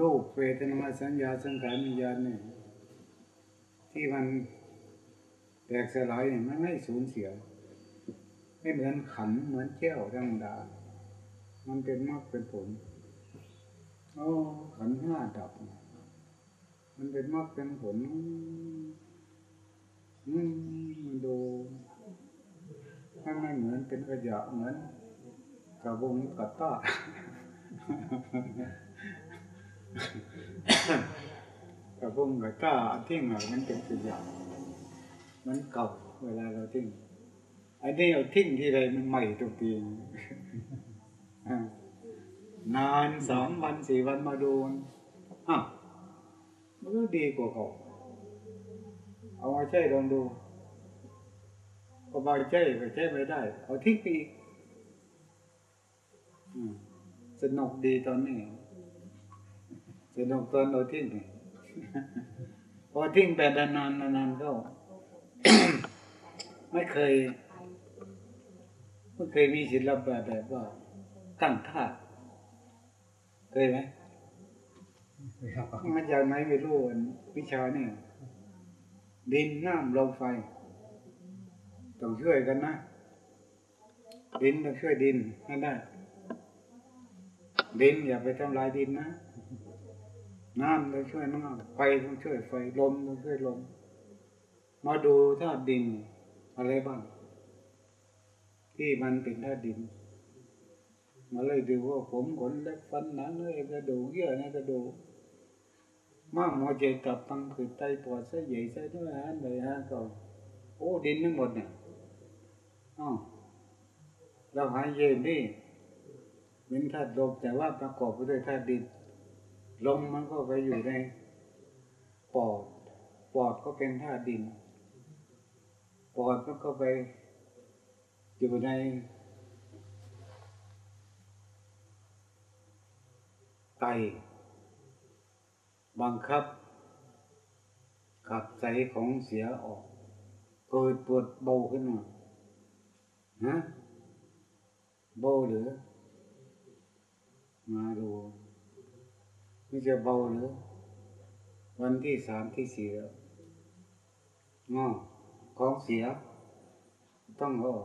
รูปเวทนาสัญญาสังขารวิญญาณเนี่ยที่มันแตกสลายเนี่ยมันไม่สูญเสีย ไม่เหมือนขันเหมือนแก้วธรรมดา มันเป็นมรรคเป็นผลโอ้ขันห้าดับ มันเป็นมรรคเป็นผลอืมมันดูมันไม่เหมือนเป็นกระยะเหมือนกระบงกระต้า กระบงกระต้าทิ้งหน่อยมันเป็นกระยะมันเก่าเวลาเราทิ้งอันนี้เราทิ้งทีไรมันใหม่ทุกทีนานสองวันสี่วันมาดูอ้าวมันก็ดีกว่าเขาเอามาใช้ลองดูก็บาใช้ก็ใช้ไม่ได้ เอาทิ้งไปอีกสนุกดีตอนนี้ สนุกตอนเราทิ้งพอทิ้งไปนานนานนานก็ไม่เคยไม่เคยมีศิลปะแบบว่าตั้งท่าเคยไหมมาจากไหนไม่รู้วิชาเนี่ยดินน้ำลมไฟ ต้องช่วยกันนะ ดินต้องช่วยดินให้ได้ ดินอย่าไปทำลายดินนะ น้ำต้องช่วยน้ำไฟต้องช่วยไฟลมต้องช่วยลม มาดูธาตุดินอะไรบ้าง ที่มันเป็นธาตุดิน มาเลยดูว่าผมขนเล็บฟันหนังเนื้อกระดูกเยื่อในกระดูกม้ามหัวใจตับตังผืดไตปอดไส้ใหญ่ไส้ทุกอาหารเลยฮะก็โอ้ดินทั้งหมดเนี่ยอ๋อเราหายเย็นนี่เป็นธาตุลมแต่ว่าประกอบไปด้วยธาตุดิน ลมมันก็ไปอยู่ในปอด ปอดก็เป็นธาตุดิน ปอดมันก็ไปอยู่ในไตบังคับ ขับใจของเสียออก เกิดปวดเบาขึ้นมาฮะเบาหรือ มาดู ไม่จะเบาหรือวันที่สามที่สี่แล้วงอของเสีย ต้องออ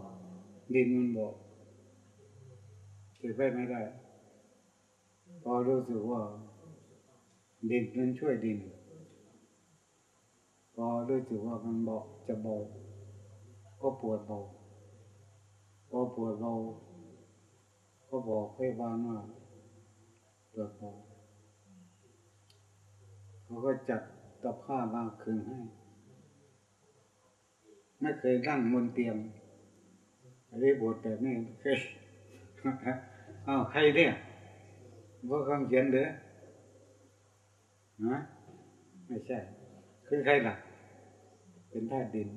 ดินมันบอกเก็บไว้ไม่ได้ พอรู้สึกว่า ดินมันช่วยดิน พอรู้สึกว่ามันบอกจะเบาก็ปวดเบาพอปวดเบาก็บอกให้บานว่าปวดเบา เขาก็จัดตะผ้าบางคืนให้ ไม่เคยนั่งบนเตียงอะไรบทแบบนี้เคยอ้าวใครเนี่ยว่าคำเขียนเด้อนะไม่ใช่ คือใครล่ะ เป็นธาตุดิน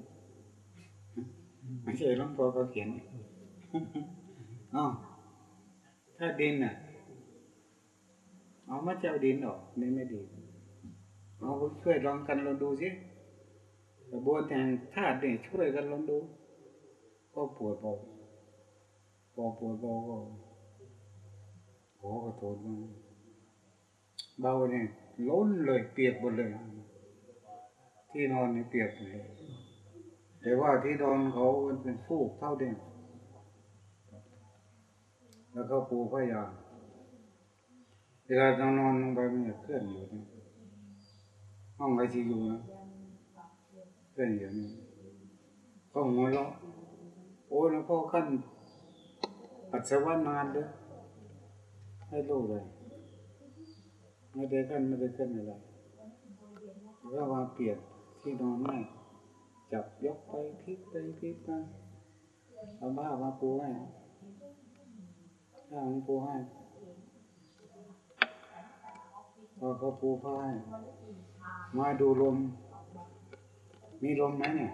ไม่ใช่หลวงพ่อเขาเขียนอ๋อธาตุดินน่ะ เอามาเจ้าดินออกนี่ไม่ดี เอาช่วยลองกันลองดูสิกระบวนการธาตุเนี่ยช่วยกันลองดู ก็ปวดเบาพอปวดบาก็ขอขอโทษมันเบาเนี่ยล้นเลยเปียกหมดเลย ที่นอนนี่เปียกหมดเลยแต่ว่าที่นอนเขาเป็นฟูกเท่าเดิมแล้วก็ปูพยาเวลาเรานอนลงไปมันจะเคลื่อนอยู่นี่ ห้องไอซียูนะเคลื่อนอยู่นี่ก็หัวเราะโอ้แล้วพ่อขั้นปัสสาวะนานเลยให้รู้เลยไม่ได้ขั้นไม่ได้ขั้นอะไรก็มาเปลี่ยนที่นอนไม่จับยกไปพลิกไปพลิกมาเอาบ้ามาปูให้ถ้ามันปูให้พอเขาปูผ้าให้ มาดูลม มีลมไหมเนี่ย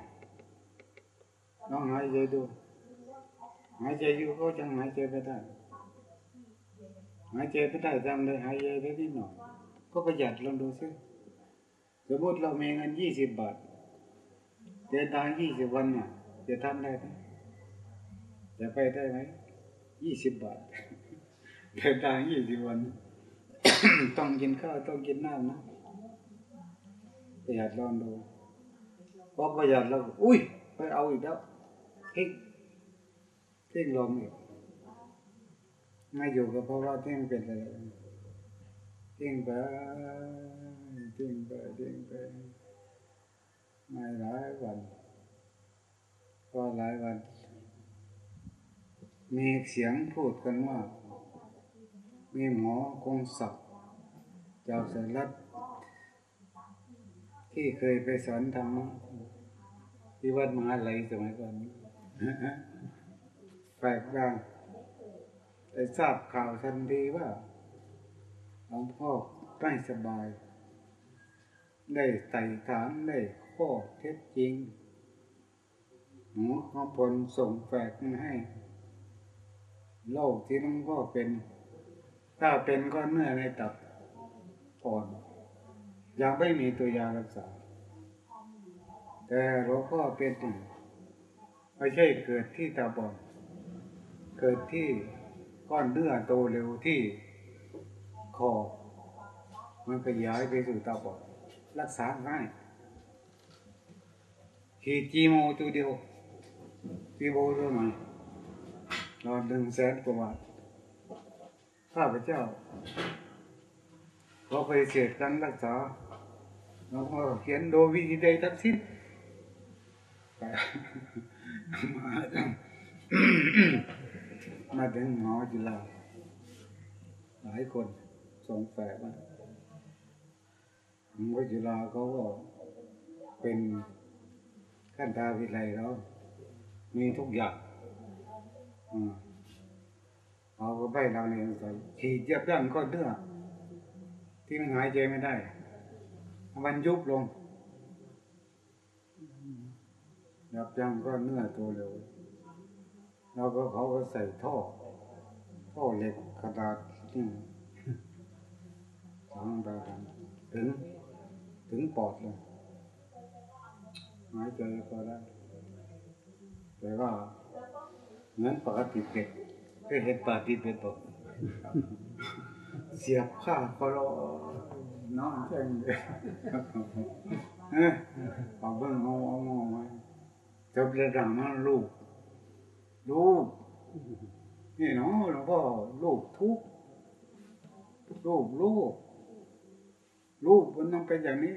ลองหายใจดู หายใจอยู่ก็จังหายใจไปได้หายใจไปได้ทำเลยหายใจได้นิดหน่อย ก็ประหยัดลองดูซิสมมติเรามีเงินยี่สิบบาทเดินทางยี่สิบวันเนี่ยจะทำได้ไหมจะไปได้ไหมยี่สิบบาทเดินทางยี่สิบวัน ต้องกินข้าวต้องกินน้ำนะ ประหยัดลองดูพอประหยัดแล้วอุ้ยไปเอาอีกแล้วทิ้งทิ้งลงอีกไม่อยู่ก็เพราะว่าทิ้งเป็นอะไรทิ้งไปทิ้งไปทิ้งไปไม่หลายวันพอหลายวัน มีเสียงพูดกันว่า มีหมอคงศักดิ์จากสหรัฐ ที่เคยไปสอนธรรมะที่วัดมหาลัยสมัยก่อนแปลกบ้างได้ทราบข่าวทันทีว่าหลวงพ่อไม่สบาย ได้ไต่ถามได้ข้อเท็จจริงหมอเขาผลส่งแฝกมาให้โรคที่หลวงพ่อเป็น ถ้าเป็นก็เนื้อในตับอ่อน ยังไม่มีตัวยารักษา แต่หลวงพ่อเป็นหนึ่งไม่ใช่เกิดที่ตาบอดเกิดที่ก้อนเนื้อโตเร็วที่คอมันขยายไปสู่ตาบอดรักษาง่ายขีดจีโมตัวเดียวจีโมตัวใหมนอนหนึ่งแสนกว่าบาทข้าพเจ้าพอไปเสียกันรักษา แล้วก็เขียนโดยวิธีใดทั้งสิ้นมามาถึงหมอจุฬาหลายคนส่งแฝงมาหมอจุฬาเขาก็เป็นขั้นตาวิไลแล้ว มีทุกอย่างเอาก็ไปเราเนี่ยใส่ฉีดเย็บย่างก็เนื้อที่มันหายใจไม่ได้ มันยุบลงยับยั้งก็เนื้อตัวเร็ว แล้วก็เขาก็ใส่ท่อ ท่อเหล็กกระดาษนี่สองดาวถึง ถึงปอดเลยหายใจก็ได้ แต่ว่าเหมือนปกติเป็ดเคยเห็นปกติเป็ดตกเสียบข้าคอรอ น้อนแจ้งเลยเอ้ยเอาเบิ่งเอาเอาเอาไว้จบระดับนั้นลูกลูกนี่เนาะหลวงพ่อลูกทุกลูกลูกลูกมันต้องเป็นอย่างนี้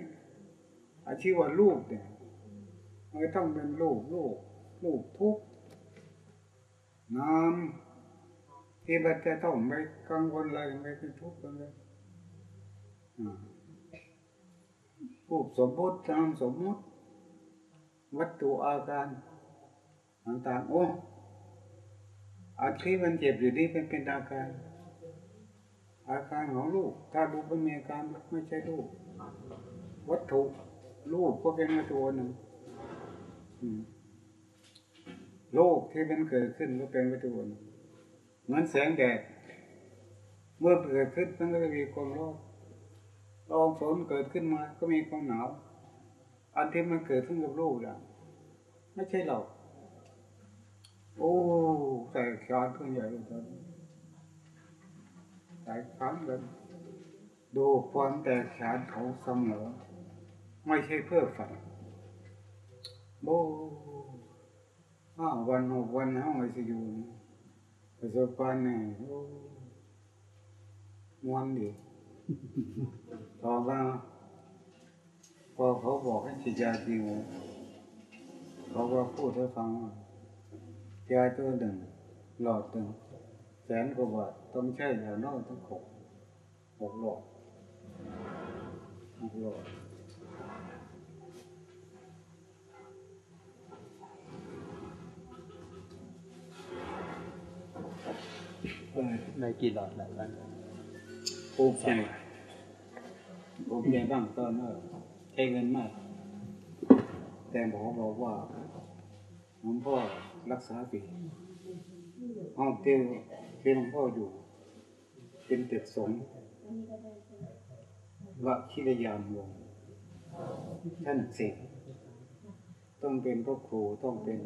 อาชีว่าลูกเนี่ยมันต้องเป็นลูกลูกลูกทุกน้ำที่มันจะต้องไม่กังวลอะไรไม่เป็นทุกข์กันเลย รูปสมมตินามสมมติ วัตถุอาการต่างๆโอ้อาที่มันเจ็บอยู่นี่เป็นเป็นอาการ อาการของลูก ถ้าดูเป็นมีอาการไม่ใช่ลูก วัตถุลูกก็เป็นวัตถุหนึ่งโลกที่มันเกิดขึ้นก็เป็นวัตถุหนึ่งเหมือนแสงแดด เมื่อเกิดขึ้นมันก็จะมีความร้อน ลองฝนเกิดขึ้นมาก็มีความหนาว อันที่มันเกิดขึ้นกับลูกอะไม่ใช่เรา โอ้ใส่ขาขึ้นใหญ่เลยตอนนี้ใส่ขาเลยดูความแตกฉานเขาเสมอไม่ใช่เพื่อฝันโบห้าวันหกวันห้องไอซียูประสบการณ์เนี่ยโอ้มวนดี ต่อมาพอเขาบอกให้ฉีดยาจริงเขาก็พูดให้ฟังว่ายาตัวหนึ่ง หลอดหนึ่งแสนกว่าบาทต้องใช้อย่างน้อยต้องหกหกหลอดหกหลอดได้กี่หลอดหลายวัน ภูมิใจภูมิใจบ้างตอนนั้นใช้เงินมาก แต่หมอบอกว่าหลวงพ่อรักษาฟรีห้องเตียงที่หลวงพ่ออยู่ เป็นตึกสงฆ์วชิรยานวงท่านเสกต้องเป็นพระครูต้องเป็น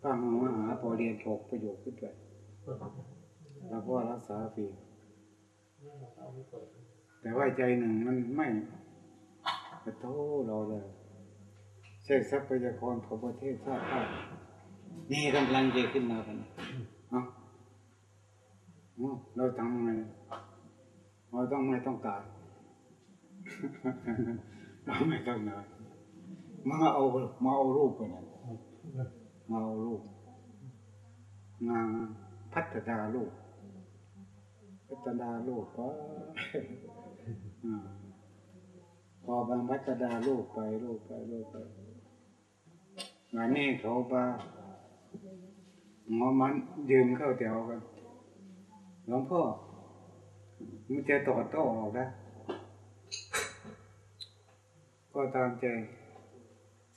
พระมหาพอเรียนหกประโยคขึ้นไปแล้วก็รักษาฟรี แต่ว่าใจหนึ่งมันไม่กระโทเราเลยใช้ทรัพยากรของประเทศชาติบ้านนี่กำลังจะขึ้นมากันเนาะเราทำไงเราต้องไม่ต้องการเราไม่ต้องกามาเอามาเอารูปไปนะมาเอารูปงานพัฒนาลูกพัฒนาลูกก็ พอบางพัฒนาลูกไปลูกไปลูกไปงานนี้เขาบาหมอมันยืนเข้าแถวกันหลวงพ่อมันจะต่อโต้ออกนะก็ตามใจ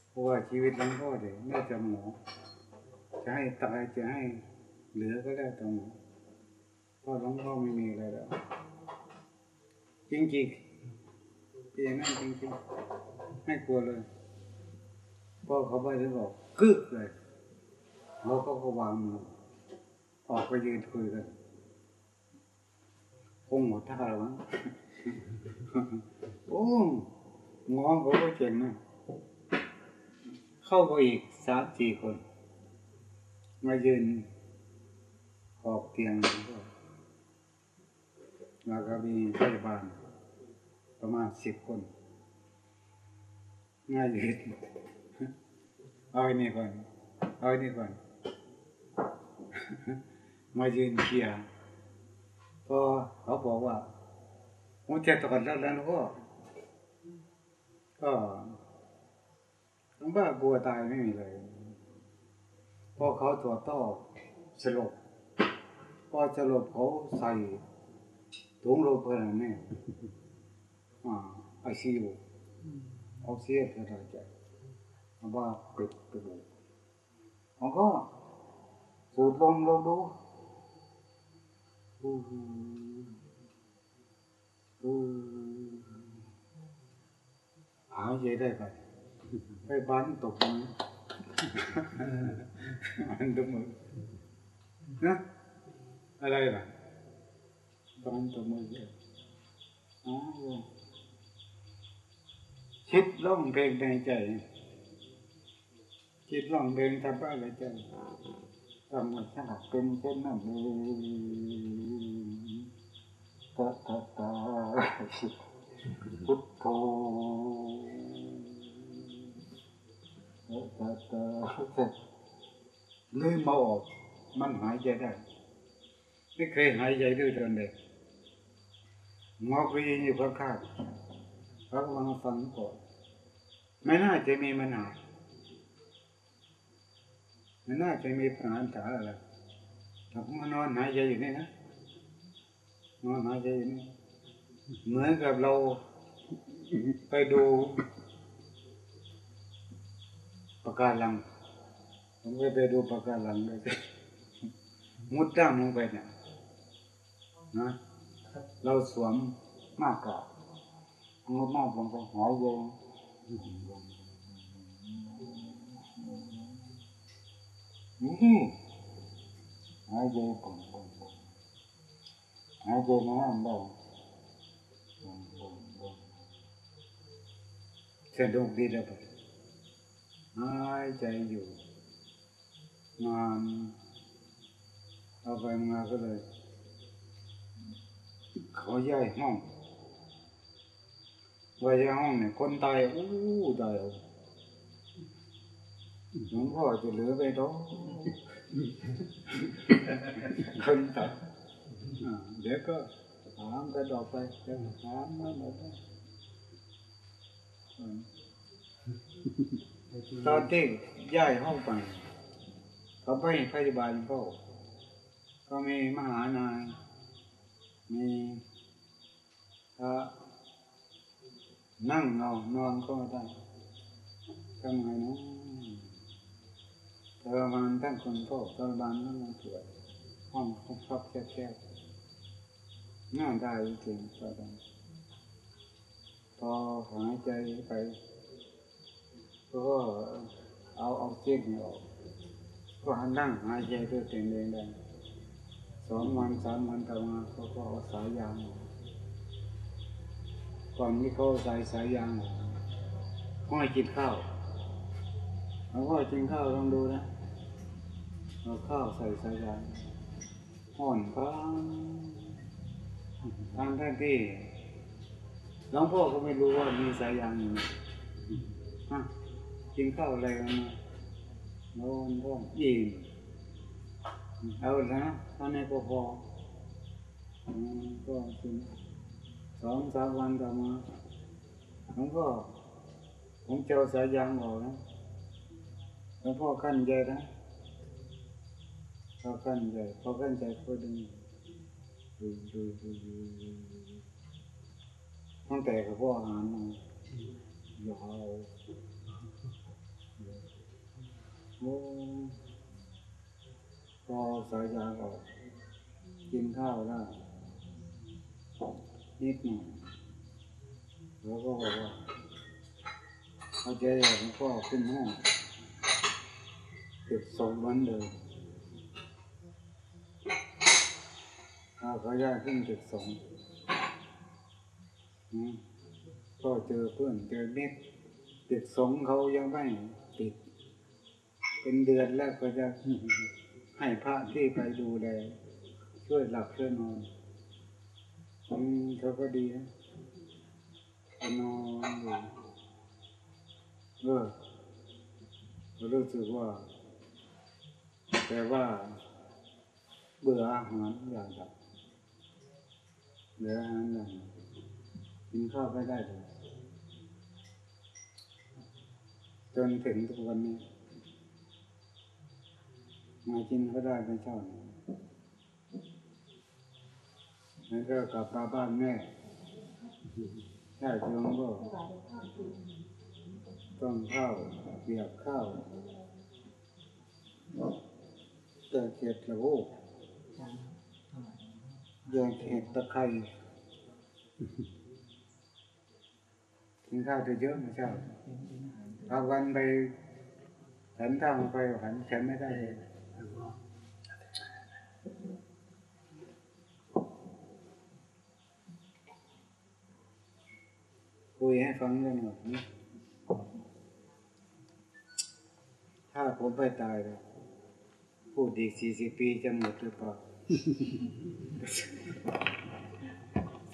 เพราะว่าชีวิตหลวงพ่อเดี๋ยวน่าจะหมอจะให้ตายจะให้เหลือก็ได้ตรงหมอพ่อหลวงพ่อไม่มีอะไรแล้ว จริงๆเป็นอย่างนั้นจริงๆไม่กลัวเลยพ่อเขาไปถึงบอกกึกเลยเขาก็ก็วางมือออกไปยืนคุยกันคงหมดท่าแล้วมั้งโอ้งอเขาก็เจ๋งนะเข้าไปอีกสามสี่คน มายืนขอบเตียงก็แล้วก็มีพยาบาล ประมาณสิบคน ง่ายยืดเอาไอ้นี่ก่อน เอาไอ้นี่ก่อน มายืนเคียร์พอเขาบอกว่าผมจะตอดแล้วแล้วก็ ก็ทั้งบ้ากลัวตายไม่มีเลยพอเขาตรวต้อสลบพอสลบเขาใส่ถุงลมเพลินเนี่ยอ่าไอซียูออกระจายมั นว่าปิดกระดูกมันก็สูดลมลงดูอู้หูอู้หายใจได้ไปไปบ้ คิดร้องเพลงในใจ คิดร้องเพลงทำอะไรใจธรรมชาติเป็นเช่นนั้นเองตาตาตาพุทโธตาตาตาลืมมาออก มันหายใจได้ ไม่เคยหายใจด้วยตนเด็กหมอคุยอยู่ข้างๆเขากำลังฟังก่อน ไม่น่าจะมีปัญหาไม่น่าจะมีปัญหาอะไรแต่ผมานอนหายใจอยู่นี่นะนอนหายใจอยู่นี่เหมือนกับเราไปดูปะการังผมเคยไปดูปะการังเลยมุดด้ามลงไปเนี่ยนะเราสวมหน้ากากงดหน้าลงไปหายใจ นี่หายใจปุ่มปุ่มปุ่มหายใจน้ำได้ปุ่มปุ่มปุ่มสะดวกดีแล้วไปหายใจอยู่นานเอาไปมาก็เลยเขาย้ายห้อง ว่ายห้องเนี่ยคนตายอู้ตายหลวงพ่อจะเหลือไปท้องคนตายเดี๋ยวก็ถามกันต่อไปเดี๋ยวถามมาหมดแล้วอืมตอนที่ย้ายห้องไปเขาไปพยาบาลเขาก็มีมหานายมีพระ นั่งเอานอนก็ได้ทำไงนะทรมานท่านคนโทษทรมานนั่งมาตรวจห้องครอบแคบๆน่าได้จริงๆตอนพอหายใจไปก็เอาเอาเส้นออกก็หันนั่งหายใจด้วยตัวเองได้สองวันสามวันต่อมาเขาก็เอาสายยางออก ก่อนที่เขาใส่สายยางห้อยกินข้าวเอาห้อยกินข้าวลองดูนะเอาข้าวใส่สายยางห่อนฟังทางท่านที่หลวงพ่อก็ไม่รู้ว่ามีสายยางอยู่ฮะกินข้าวอะไรกันมานอนก็อิ่มเอาละเท่านี้ก็พอก็กิน สองสามวันต่อมาผมก็ผมเจ้าสายยางออกนะหลวงพ่อขั้นใจนะพอขั้นใจพอขั้นใจก็ดึงดูดูดูดูดูตั้งแต่กับพ่ออาหารมายาวโอ้พอสายยางออกกินข้าวได้ นิดหน่อยแล้วก็บอกว่าเอาใจหลวงพ่อขึ้นห้องเก็บสองวันเดิมถ้าเขาย้ายขึ้นเก็บสองก็เจอเพื่อนเจอเน็ตเด็กสงเขายังไม่ติด เป็นเดือนแล้วก็จะให้พระที่ไปดูแลช่วยหลับช่วยนอน อืมเขาก็ดีนะนอนอยู่เออรู้สึกว่า แต่ว่าเบื่ออาหารอย่างแบบเบื่ออาหารอย่างกินข้าวไม่ได้เลยจนถึงทุกวันนี้มากินก็ได้ไม่ชอบ แล้วก็กลับมาบ้านแม่ใช่เพียงก็ต้องข้าวเปียกข้าวเกิดเห็ดละโอ้แยงเห็ดตะไคร้กินข้าวจะเยอะไม่ใช่เอาวันไปฉันทำไปฉันฉันไม่ได้เลย คุ ยให้ฟังเรื่องหน่อยนะถ้าผมไปตายเลยพูดอีกสี่สิบปีจะหมดหรือเปล่า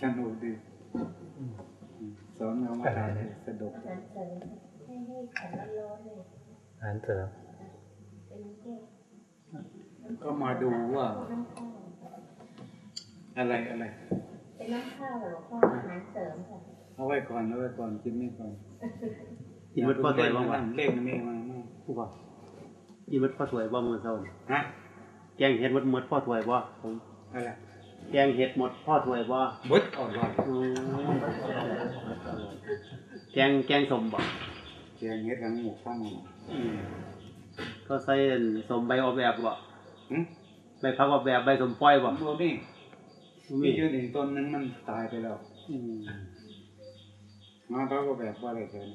สนุกดีสอนเรามาทำสนุกอาหารเสริมให้ให้ของร้อนๆเลยอาหารเสริมเป็นพวกก็มาดูว่าน้ำข้าวอะไรอะไร เป็นน้ำข้าวเหรอหลวงพ่ออาหารเสริมค่ะ เอาไว้ก่อนเอาไว้ก่อนกินไม่ก่อนกินวัดพ่อสวยบ้างวะเล่นไม่มามาผู้บ่กินวัดพ่อสวยบ้างมือเศร้านี่ฮะแกงเห็ดวัดหมดพ่อสวยบ่ผมอะไรแกงเห็ดหมดพ่อสวยบ่บดอ่อนว่าอืมแกงแกงสมบ่เจียงเฮ็ดทั้งหมกทั้งหมดอืมก็ใส่สมใบออกแบบบ่หึใบพักออกแบบใบสมปล่อยบ่โมนี่มีมีอยู่หนึ่งต้นนึงมันตายไปแล้วอื มมาเขาก็แบบว่าอะไรกัน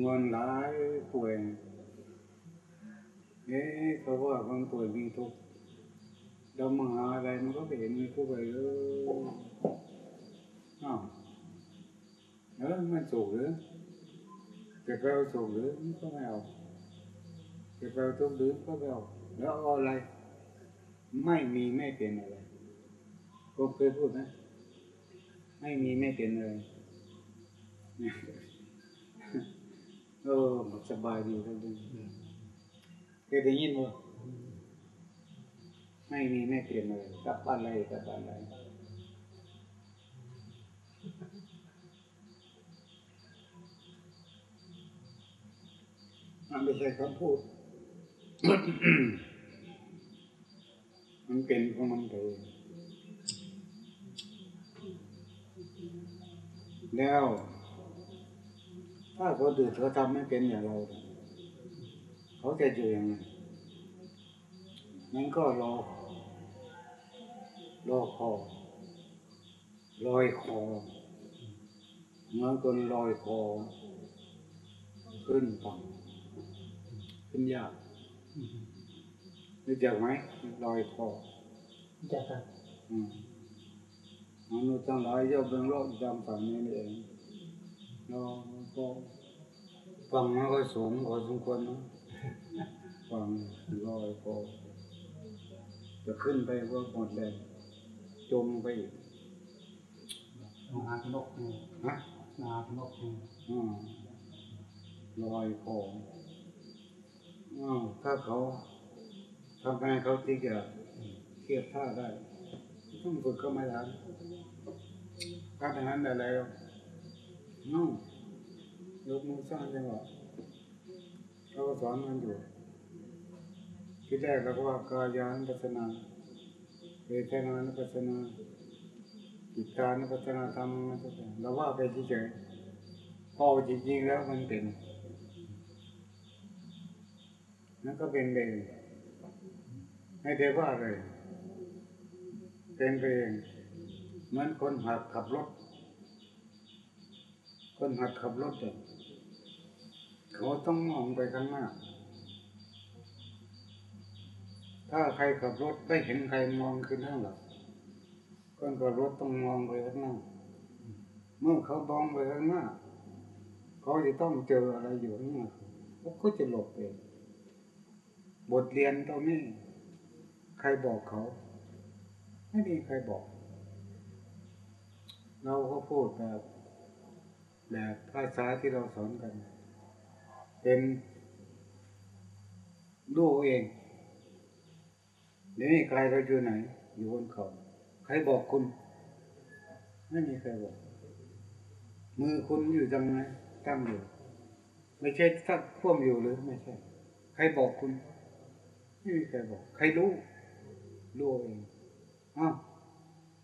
เงินหลายป่วยเอ๊ะเขาว่าบางป่วยมีทุกข์เรามาหาอะไรมันก็ไม่เห็นมีทุกข์เลยเอออ้าวเออมันสุขหรือจะไปเอาสุขหรือมันก็ไม่เอาจะไปเอาทุกข์หรือก็ไม่เอา แล้วเอาอะไร ไม่มีไม่เป็นอะไรผมเคยพูดนะ ไม่มีไม่เป็นอะไรเออมันสบายดีทั้งนั้นเคยได้ยินว่าไม่มีไม่เปลี่ยนอะไรกับอะไรกับอะไรมันไม่ใช่คำพูด มันเป็นของมันเองแล้ว ถ้าคนอื่นเขาทำไม่เป็นอย่างเรา เขาจะอยู่ยังไงนั้นก็รอรอคอลอยคอเมื่อนคนลอยคอขึ้นฝั่งขึ้นยาก รู้จักไหมลอยคอจักครับอืมมนุษย์ทั้งหลายย่อมเป็นโลกจำฝั่งนี้นี่เองเราก็ฟังมันก็สูงพอสมควรนะฟังลอยคอจะขึ้นไปก็หมดแรงจมไปอีกนาพนกนี่ฮะนาพนกนี่อืมลอยคออ้าว ถ้าเขาทำไงเขาที่จะเทียบท่าได้ต้องฝึกเข้ามาทานการทหารอะไรหรอกน้องยกมือสร้างจังหวะเราก็สอนมันอยู่ที่แรกเราก็ว่ากายานุปัสสนาเวทนานุปัสสนาจิตานุปัสสนาธรรมนุปัสสนาเราว่าไปเฉยๆพอจริงๆแล้วมันเป็น นั่นก็เป็นเองไม่ได้ว่าเลย เป็นเองเหมือนคนหัดขับรถ คนหัดขับรถเนี่ยเขาต้องมองไปข้างหน้า ถ้าใครขับรถไม่เห็นใครมองขึ้นข้างหลังคนขับรถต้องมองไปข้างหน้า เมื่อเขามองไปข้างหน้า เขาจะต้องเจออะไรอยู่ข้างหน้าเขาก็จะหลบเอง บทเรียนตรงนี้ ใครบอกเขา ไม่มีใครบอก เราก็พูดแบบแบบภาษาที่เราสอนกัน เป็นดูเองเดี๋ยวนี้ใครเราอยู่ไหน อยู่บนเขา ใครบอกคุณ ไม่มีใครบอก มือคุณอยู่จังไงตั้งอยู่ ไม่ใช่ถ้าพ่วมอยู่หรือไม่ใช่ ใครบอกคุณ ไม่มีใครบอก ใครรู้ รู้เองอ้าว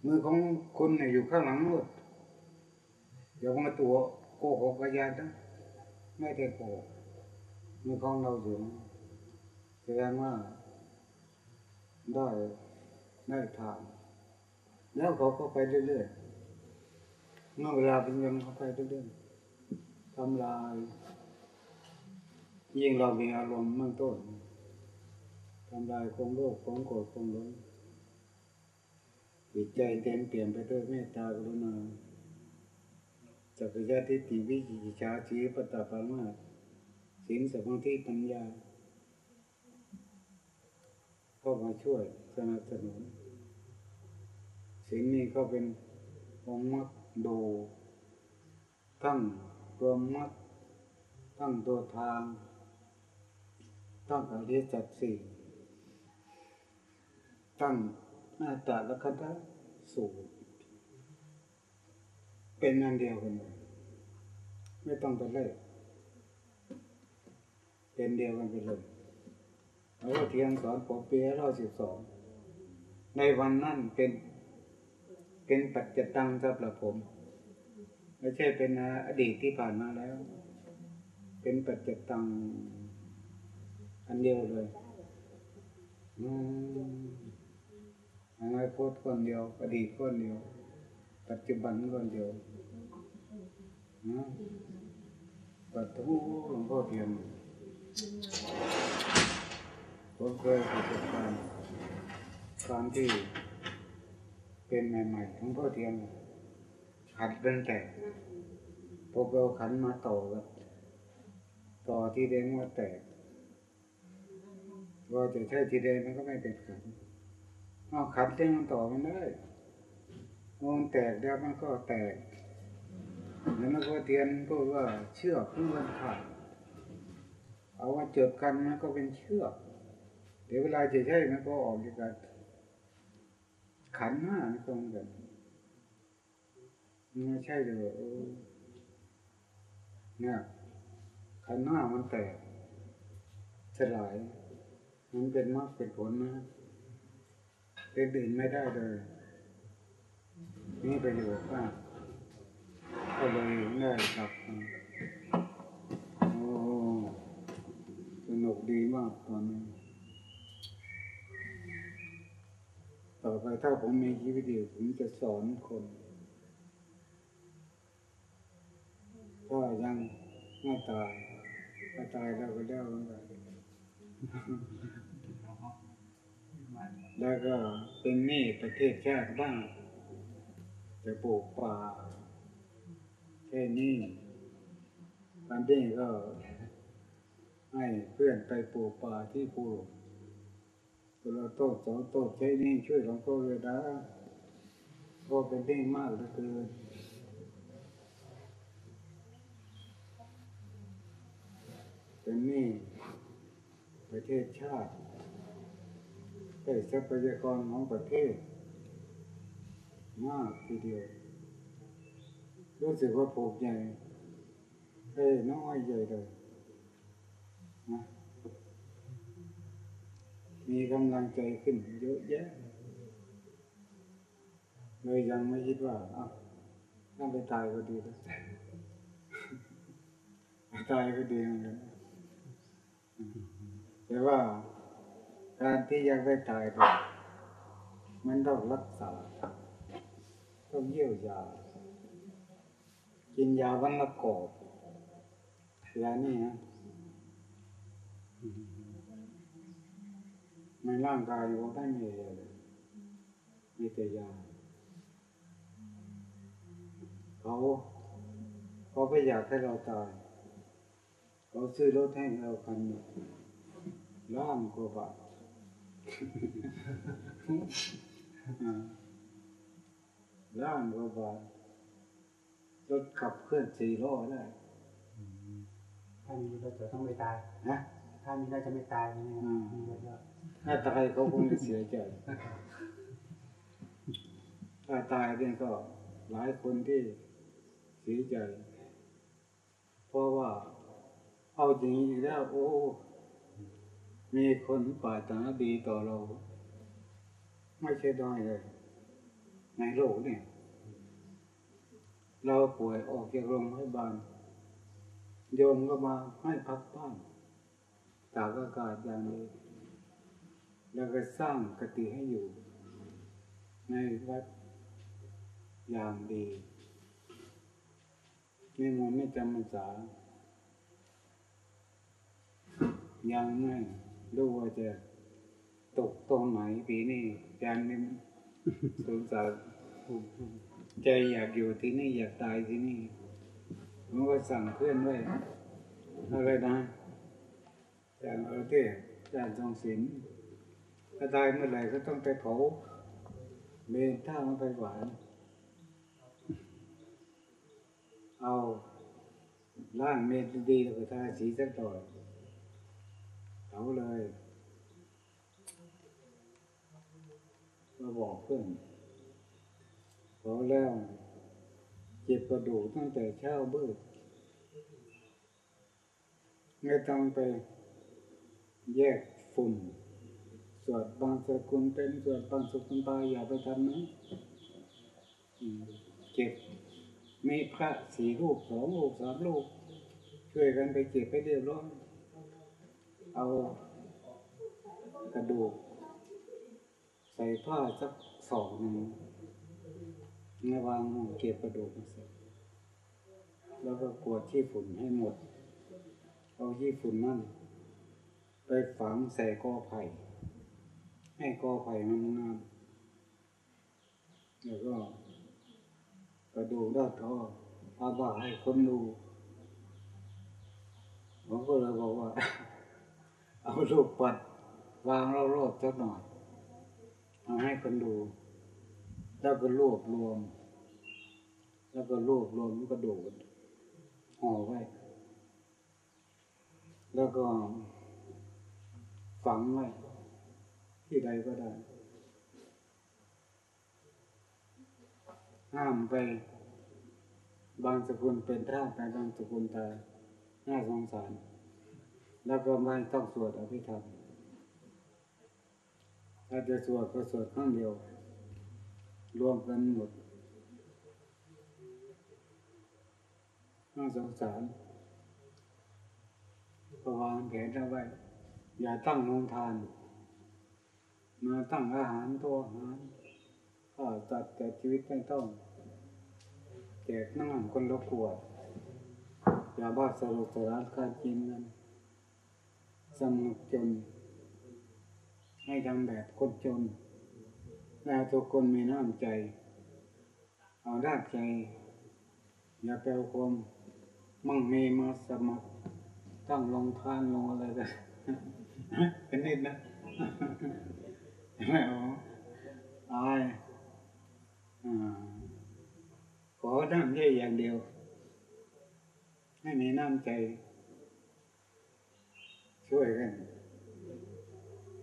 มือของคุณเนี่ยอยู่ข้างหลังนู่นอย่ามาตัวโกหกกระยานนะไม่ได้โกหกมือของเราอยู่แสดงว่าได้ได้ทางแล้วเขาก็ไปเรื่อยๆเมื่อเวลาเป็นยังเขาไปเรื่อยๆทำลายยิ่งเรามีอารมณ์เบื้อต้น ทำลายความโลภความโกรธความหลงจิตใจเต็มเปี่ยมไปด้วยเมตตากรุณาจักรยานทิฏฐิวิจิกิจฉาชีปตาปามาสศีลสมาธิปัญญาก็มาช่วยสนับสนุนศีลนี้ก็เป็นองค์มรรคดูทั้งตัวมรรคทั้งตัวทางทั้งอริยสัจสี่ ตั้งหน้าตาละคตะสูตรเป็นอันเดียวกันเลยไม่ต้องไปเล่เป็นเดียวกันไปเลยแล้วเทียนสอนปอเปียร้อยสิบสองในวันนั้นเป็นเป็นปัจจตังสำหรับผม ไม่ใช่เป็นอดีตที่ผ่านมาแล้ว เป็นปัจจตังอันเดียวเลย อืม อนาคตคนเดียวอดีตคนเดียว ปัจจุบันคนเดียวนะปัจจุหลวงพ่อเทียนผมเคยประสบการณ์การที่เป็นใหม่ๆหลวงพ่อเทียนขัดเป็นแต่พวกเราขันมาต่อกันต่อที่เด้งว่าแตกว่าจะใช้ทีเดียวมันก็ไม่เป็นขัน เอาขันเส้นมันต่อไม่ได้มันแตกแล้วมันก็แตกแล้วมันก็เทียนก็ว่าเชือกที่มันขาดเอาว่าจดกันมันก็เป็นเชือก เดี๋ยวเวลาจะใช้มันก็ออกจากกันขันหน้ามันตรงกันไม่ใช่เลยโอ้เนี่ยขันหน้ามันแตกสลายมันเป็นมรรคเป็นผลนะ เป็นอื่นไม่ได้เลย นี่ประโยชน์มากก็เลยได้กลับโอ้สนุกดีมากตอนนี้ ต่อไปถ้าผมมีชีวิตอยู่ผมจะสอนคนถ้ายังไม่ตายถ้าตายแล้วก็แล้วกันอมัน แล้วก็เป็นหนี้ประเทศชาติบ้างจะปลูกป่าแค่นี้อันนี้ก็ให้เพื่อนไปปลูกป่าที่ปลูกคนละต้นสองโต้นใช้นี่ช่วยหลวงพ่อเลยนะก็เป็นหนี้มากเหลือเกินเป็นหนี้ประเทศชาติ ได้ทรัพยากรของประเทศ มากทีเดียว รู้สึกว่าผูกใหญ่เอ้น้อยใหญ่เลยนะมีกำลังใจขึ้นเยอะแยะเลยยังไม่คิดว่าอ้าถ้าไปตายก็ดีแล้วตายก็ดีเหมือนกันแต่ว่า การที่ยังไม่ตายเนี่ยมันต้องรักษา ต้องเยี่ยวยา กินยาวันละกอบยานี่นะในร่างกายเราไม่มีอะไรมีแต่ยาเขาเขาไม่อยากให้เราตาย เขาซื้อรถให้เราคันหนึ่งล้านกว่าบาท ล้านกว่าบาทรถขับเคลื่อนสี่ล้อได้ถ้ามีเราจะต้องไม่ตายนะถ้ามีเราจะไม่ตายนี่อืมมีเยอะถ้าตายเขาคงจะเสียใจถ้าตายเนี่ยก็หลายคนที่เสียใจ เพราะว่า เอาจริงๆแล้ว โอ้ มีคนปรารถนาดีต่อเรา ไม่ใช่ด้อยเลย ในโลกเนี่ย เราป่วยออกจากโรงพยาบาลโยมก็มาให้พักบ้านตากอากาศอย่างนี้ แล้วก็สร้างกติให้อยู่ ในวัดอย่างดีในมนไม่จำพรรษายังไม่ รู้ว่าจะตกตรงไหนปีนี้จารย์นี่สงสารใจอยากอยู่ที่นี่อยากตายที่นี่มันก็สั่งเพื่อนไว้อะไรนะอาจารย์เออเต้อาจารย์ทรงศิลป์ถ้าตายเมื่อไหร่ก็ต้องไปเผาเมนท่ามันไปหวาน เอาล่างเมนดีๆแล้วก็ทาสีสักต่อย เอาเลยมาบอกเพื่อนพอแล้วเจ็บกระดูกตั้งแต่เช้าเบิดไม่ต้องไปแยกฝุ่นสวดบางสกุลเป็นสวดบางสกุลตายอย่าไปทำนะเจ็บมีพระสี่รูปสองรูปสามรูปช่วยกันไปเก็บไปเรียบร้อย เอากระดูก ใส่ผ้าสักสองหนึ่งในวางเก็บกระดูกมาเสร็จแล้วก็กวาดขี้ฝุ่นให้หมด เอาขี้ฝุ่นนั่น ไปฝังใส่กอไผ่ ให้กอไผ่มันงามแล้วก็กระดูกด้านท้ออาบาให้คนดูผมก็เลยบอกว่า เอาลูกปัด วางรอบๆสักหน่อย เอาให้คนดู แล้วก็รวบรวม แล้วก็รวบรวมกระดูกห่อไว้ แล้วก็ฝังไว้ที่ใดก็ได้ ห้ามไป บางสกุลเป็นท่าไปบางสกุลตายน่าสงสาร แล้วก็ไม่ต้องสวดอภิธรรมถ้าจะสวดก็สวดครั้งเดียว รวมกันหมดน่าสงสารก็วางแผนเอาไว้ อย่าตั้งโรงทาน มาตั้งอาหารตัวอาหารข้าตัดแต่ชีวิตไม่ต้องแจกน้ำคนละขวด อย่าบ้าสรุปสารการกินกัน สนุกจน ให้ทำแบบคนจนแล้วทุกคนมีน้ำใจ เอาด้านใจ อย่าไปเอาความมั่งมีมาสมัครตั้งลงทานลงอะไรกันเป็นนิดนะไม่เอาอายอ่าขอน้ำใจอย่างเดียวให้มีน้ำใจ ช่วยกัน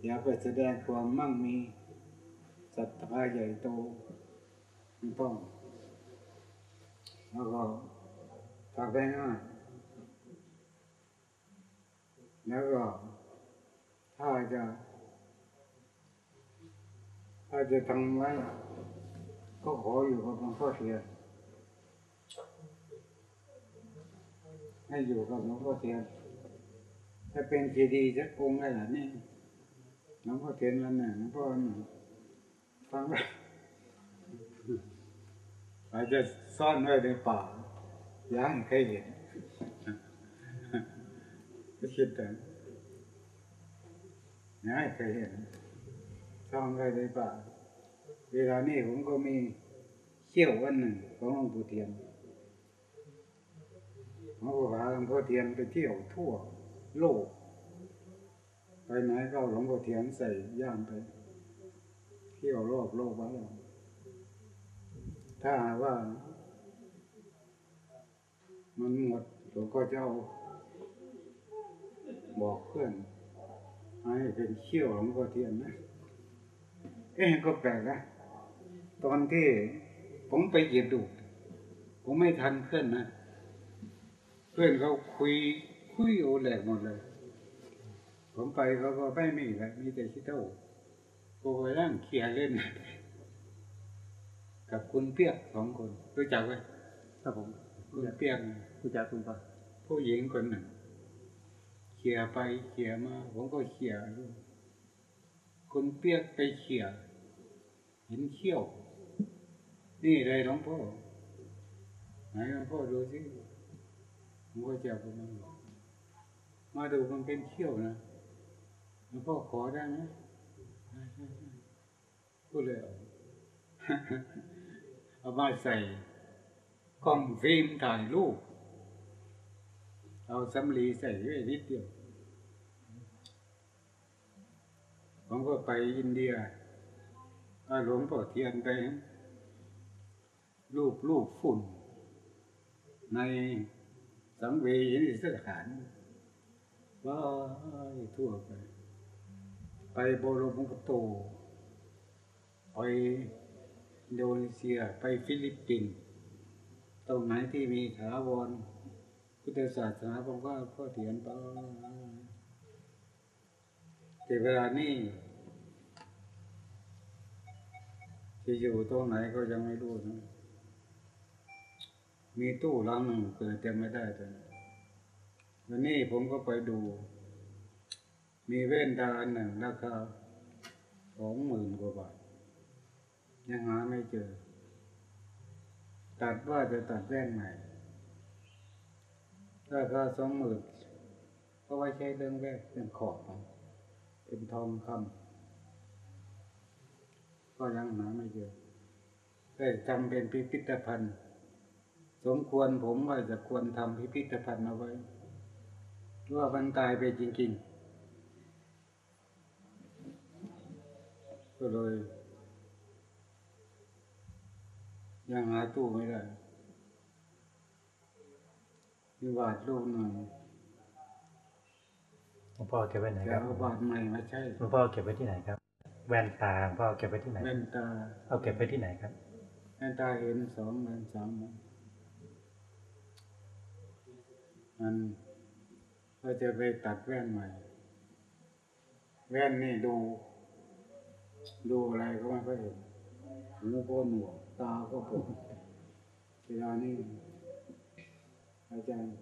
อย่าไปแสดงความมั่งมีศรัทธาใหญ่โตไม่ต้องแล้วก็ฝากได้ง่ายแล้วก็ถ้าจะถ้าจะทำไว้ก็ขออยู่กับหลวงพ่อเทียนให้อยู่กับหลวงพ่อเทียน ถ้าเป็นเจดีย์สักองค์ได้หรอนี่หลวงพ่อเทียนวันหนึ่งหลวงพ่อหนึ่งฟังไหมอาจจะซ่อนไว้ในป่าอย่าให้ใครเห็นก็คิดแต่ย่าให้ใครเห็นซ่อนไว้ในป่าเวลานี้ผมก็มีเขี้ยววันหนึ่งของหลวงปู่เทียนเขาก็พาหลวงพ่อเทียนไปเที่ยวทั่ว โลก ไปไหนก็เอาหลงพ่อเทียนใส่ย่ามไปเที่ยวรอบโลกไว้แล้วถ้าว่า มันหมดผมก็จะเอาบอกเพื่อน ให้เป็นเขี้ยวหลวงพ่อเทียนนะ เอ๊ะก็แปลกนะตอนที่ผมไปเหยียบดู ผมไม่ทันเพื่อนนะ เพื่อนเขาคุย คุยโอแหลกหมดเลย ผมไปเขาก็ไม่มีอะไรมีแต่ชิเต้าก็ไปนั่งเคลียร์เล่น กับคุณเปียกสองคนรู้จักไหมครับผมคุณเปียกรู้จักคุณปะผู้หญิงคนหนึ่งเขี่ยไปเขี่ยมา ผมก็เขี่ยด้วยคุณเปียกไปเขี่ยเห็นเขี้ยว นี่เลยหลวงพ่อไหนหลวงพ่อดูสิผมก็จับมันมา มาดูมันเป็นเขี้ยวนะหลวงพ่อขอได้ไหมได้ได้ได้ก็เลยเอาเอามาใส่กล้องฟิล์มถ่ายรูป เอาสำลีใส่ไว้นิดเดียว ผมก็ไปอินเดียอาหลวงพ่อเทียนไป รูปรูปฝุ่น ในสังเวยนิสถาน ว้ายทั่วไป ไปบรมกโต ไปอินโดนีเซีย ไปฟิลิปปินส์ตรงไหนที่มีถาวรพุทธศาสนาผมก็ก็เถียนไปแต่เวลานี้จะอยู่ตรงไหนก็ยังไม่รู้นะมีตู้หลังหนึ่งเกิดแต่ไม่ได้ตอนนี้ วันนี้ผมก็ไปดู มีเว้นตาหนึ่งราคาสองหมื่นกว่าบาท ยังหาไม่เจอ ตัดว่าจะตัดแว่นใหม่ ราคาสองหมื่นก็ไว้ใช้เรื่องแรกเป็นขอบเป็นทองคำก็ยังหาไม่เจอได้ทำเป็นพิพิธภัณฑ์ สมควรผมว่าจะควรทำพิพิธภัณฑ์เอาไว้ ว่ามันตายไปจริง ๆ ก็เลยยังหาตู้ไม่ได้มีวาดรูปหน่อยหลวงพ่อเก็บไว้ไหนแต่ครับเอาวาดใหม่มาใช่หลวงพ่อเก็บไว้ที่ไหนครับ แว่นตาหลวงพ่อเก็บไว้ที่ไหนแว่นตาเอาเก็บไว้ที่ไหนครับแว่นตาเห็นสองมันสามมัน มันก็จะไปตัดแว่นใหม่ แว่นนี่ดู ดูอะไรก็ไม่ค่อยเห็นหูก็หนวกตาก็ปวดเวลานี้อาจารย์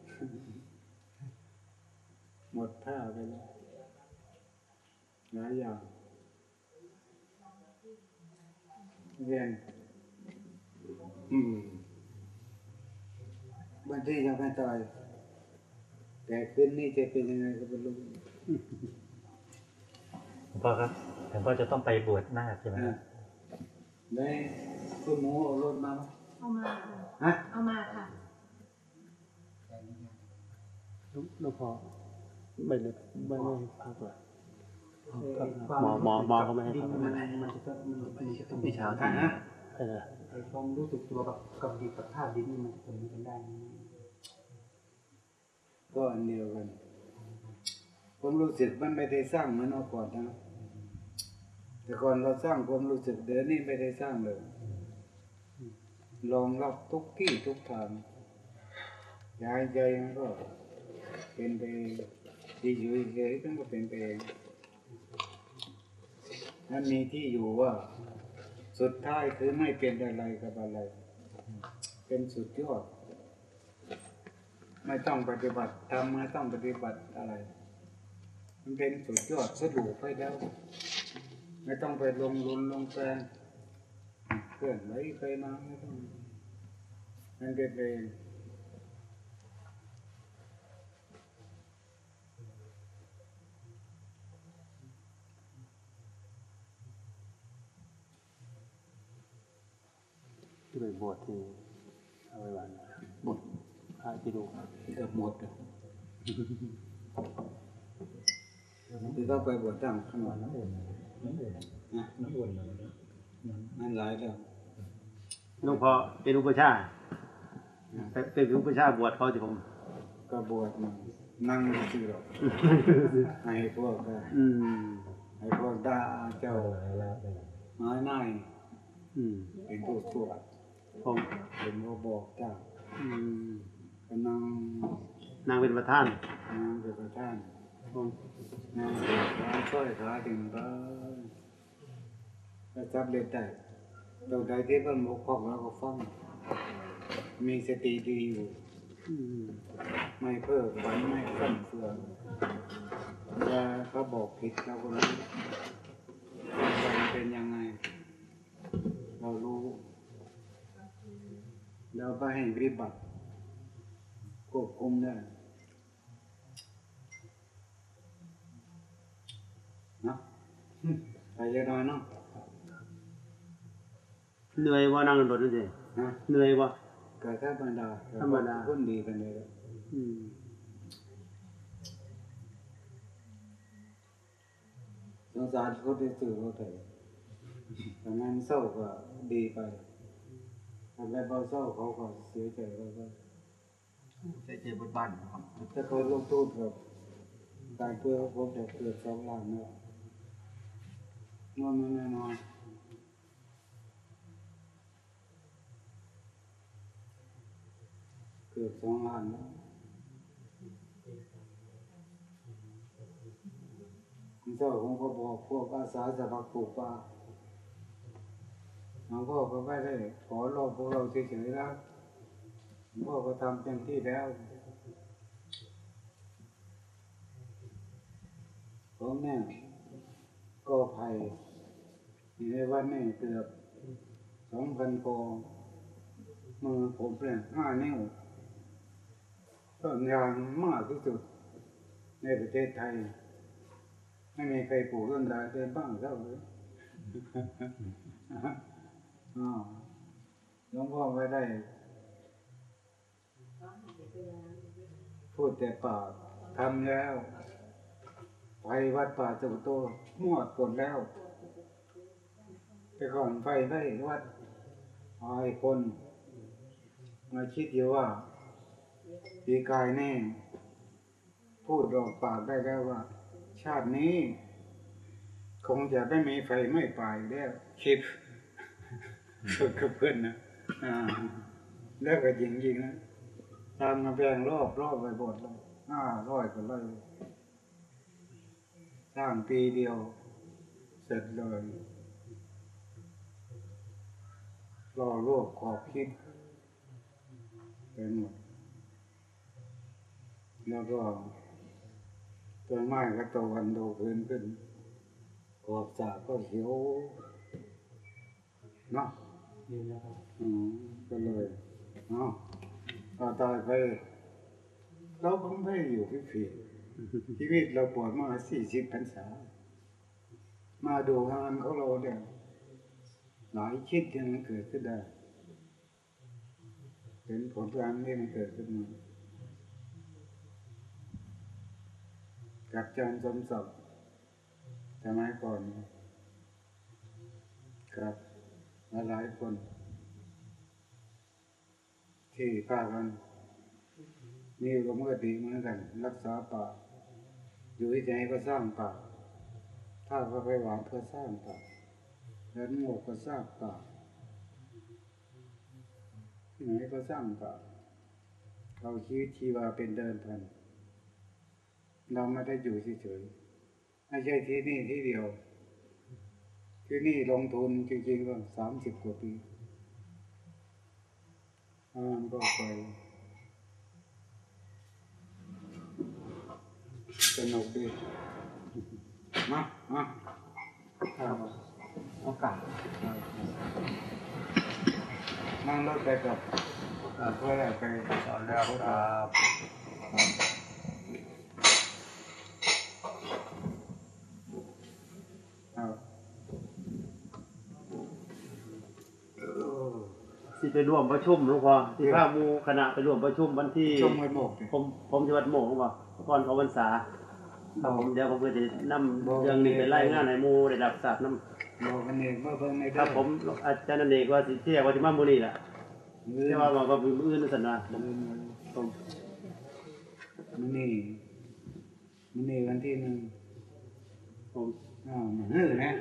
หมดท่าไปแล้วหลายอย่างเรียนอืมบางทียังไม่ตาย แต่คืนนี้จะเป็นยังไงก็ไม่รู้หลวงพ่อครับคหลวงพ่อจะต้องไปบวชนาคใช่ไหมคอ่ารับได้คุณหมูเอารถมาไหมเอามาค่ะฮะเอามาค่ะหลวงพ่อไม่ได้ไม่ไม่พักเลยความหมอหมอหมอเขาไม่ให้ดินทำมันมันจะต้องมันมันจะต้องพี่เช้าอ่าฮะใช่เลยไอ้ความรู้สึกตัวกับกับดินกับธาตุดินนี่มันจะเหมือนกันได้ไหม ก็อันเดียวกัน ความรู้สึกมันไม่ได้สร้างเหมือนเมื่อก่อนนะ แต่ก่อนเราสร้างความรู้สึกเดี๋ยวนี้ไม่ได้สร้างเลยรองรับทุกที่ทุกทางย้ายใจมันก็เป็นไปที่อยู่เฉยๆมันก็เป็นไปเองมันมีที่อยู่ว่า สุดท้ายคือไม่เป็นอะไรกับอะไร เป็นสุดยอด ไม่ต้องปฏิบัติทำไม่ต้องปฏิบัติอะไร มันเป็นสุดยอดสะดวกไปแล้ว ไม่ต้องไปลงรุนลงแรงเคลื่อนไหวไปมาไม่ต้องมันเป็นเองที่ไปบวชที่เอาไว้วันบวช พระที่ดูเกือบหมดอะคือเข้าไปบวชตั้งขนาดนั้นน้ำอุ่นน้ำอุ่นนะน้ำอุ่นนั่นหลายแล้วหลวงพ่อเป็นอุปชฌาย์เป็นอุปชฌาย์บวชเขาที่ผมก็บวชมานั่งซื่อหรอกให้พวกก็อืมให้พวกด่าเจ้าเออแล้วแล้วไม้นายอืมเป็นผู้ตรวจผมเป็นผู้บอกเจ้าอืม ก็นั่งนางเป็นประธานนั่งเป็นประธานนั่งช่วยขาถึงก็ก็จับเล็ดได้ตรงใดที่เพิ่นบกพร่องเราก็ฟังมีสติดีอยู่ไม่เพ้อฝันไม่ฟั่นเฟือนเวลาเขาบอกผิดเราก็รู้มันเป็นยังไง เรารู้ เราก็ให้ปฏิบัติ ควบคุมได้เนาะไปเยอะหน่อยเนาะเหนื่อยว่านั่งรถนั่นสิฮะเหนื่อยว่าก็ธรรมดาธรรมดาคนดีกันเลยอืมสงสารเขาได้สื่อเขาเถอะแต่งานเศร้าก็ดีไปทำไมเบาเศร้าเขาก็เสียใจเขาก็ ใช้เจ็บบนบ้านครับถ้าเขาลงโทษกับการเพื่อผมจะเกิดสองล้านเนาะนอนนอนนอนเกิดสองล้านแล้วคุณเจ้าผมก็บอกพวกอาสาสมัครปลูกป่าหลวงพ่อก็ไม่ได้ขอรอพวกเราเฉยๆแล้ว พ่อก็ทำเต็มที่แล้วผมเนี่ก็ภัยในวันนี้เกือบสองพันกองมือผมเนี่ยห้านิ้วต้นยางมากที่สุด ในประเทศไทย ไม่มีใครปลูกต้นดาเต็มบ้างเท่าเลยอ๋อหลวงพ่อไม่ได้ พูดแต่ปากทำแล้ว ไปวัดป่าสุโตมอดปดแล้วไปก่อนไฟไหม้วัดอายคน มาคิดอยู่ว่าปีกายแน่ พูดออกปากได้แล้วว่า ชาตินี้ คงจะไม่มีไฟไม้ป่าอีกแล้วคิดกับเพื่อนนะแล้วก็จริงๆนะ ตามกำแพงรอบรอบไปหมดเลยห้าร้อยกว่าไร่สร้างปีเดียว เสร็จเลยรอรวบขอบคิดเป็นหมดแล้วก็ต้นไม้ก็โตวันโตขึ้นขึ้นขอบสระก็เขียวเนาะเรียนแล้วครับอืมก็เลยเนาะ พอตายไป เราคงไม่อยู่ฟรีๆชีวิตเราปวดมาสี่สิบพรรษา มาดูงานของเราเนี่ยหลายชิ้นที่มันเกิดขึ้นได้ เป็นผลงานที่มันเกิดขึ้นมากับอาจารย์สมศักดิ์สมัยก่อน ครับหลายๆคน ที่พากันมีก็เมื่อดีเหมือนกัน รักษาป่า อยู่ที่ไหนก็สร้างป่า ถ้าก็ไปหวานก็สร้างป่าเดินโง่ก็สร้างป่าที่ไหนก็สร้างป่าเอาชีวิตชีวาเป็นเดินพัน เราไม่ได้อยู่เฉยๆไม่ใช่ที่นี่ที่เดียว ที่นี่ลงทุนจริงๆก็สามสิบกว่าปี อ่านก็ไปสนุกดีมามาข้าวโอกาส นั่งรถไปกับอ่าเพื่อไป ตอนแล้วครับ เอาเออ สิไปร่วมประชุมหลวงพ่อที่พาหมูคณะไปร่วมประชุมวันที่ชมกันหมดเลยผมผมจะวัดโมงว่าก่อนเขาพรรษาครับผมเดี๋ยวผมก็จะนำเรื่องนี้ไปไล่งานให้หมูได้รับทราบนำบอกกันเองเมื่อเพิ่งในครับผมอาจารย์นันเอกว่าสิเที่ยวว่าสิมาหมู่นี่แหละมือแต่ว่าว่าว่ามื้ออื่นนั่นซั่นนะผมมือผมมันนี่มันนี่วันที่หนึ่งผมอ้าวมันฮือนะ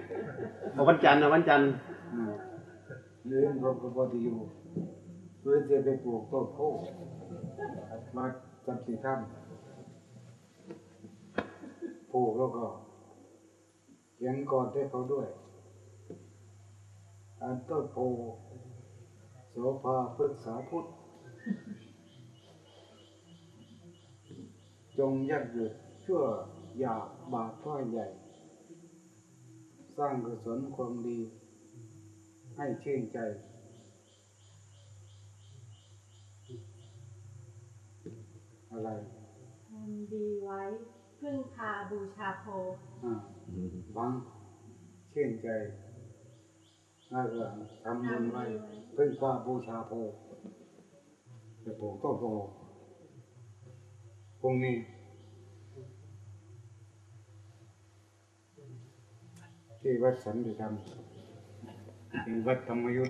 เอาวันจันทร์นะวันจันทร์อ่าเรื่องก็ก็พอดีอยู่เพื่อจะไปปลูกต้นโพมาจันทร์สีถ้ำปลูกแล้วก็เขียนก่อนให้เขาด้วยอันต้นโพโสภาพฤกษาพุทธ จงยักหยุดชั่วหยาบบาปพ่อใหญ่ สร้างกุศลความดี ให้ชื่นใจ อะไรทำดีไว้ พึ่งพาบูชาโพอ่าหวังชื่นใจน่าจะทำบุญไว้เพื่อความบูชาโพจะปลูกต้นโพพรุ่งนี้ที่วัดสันติธรรม в этом мою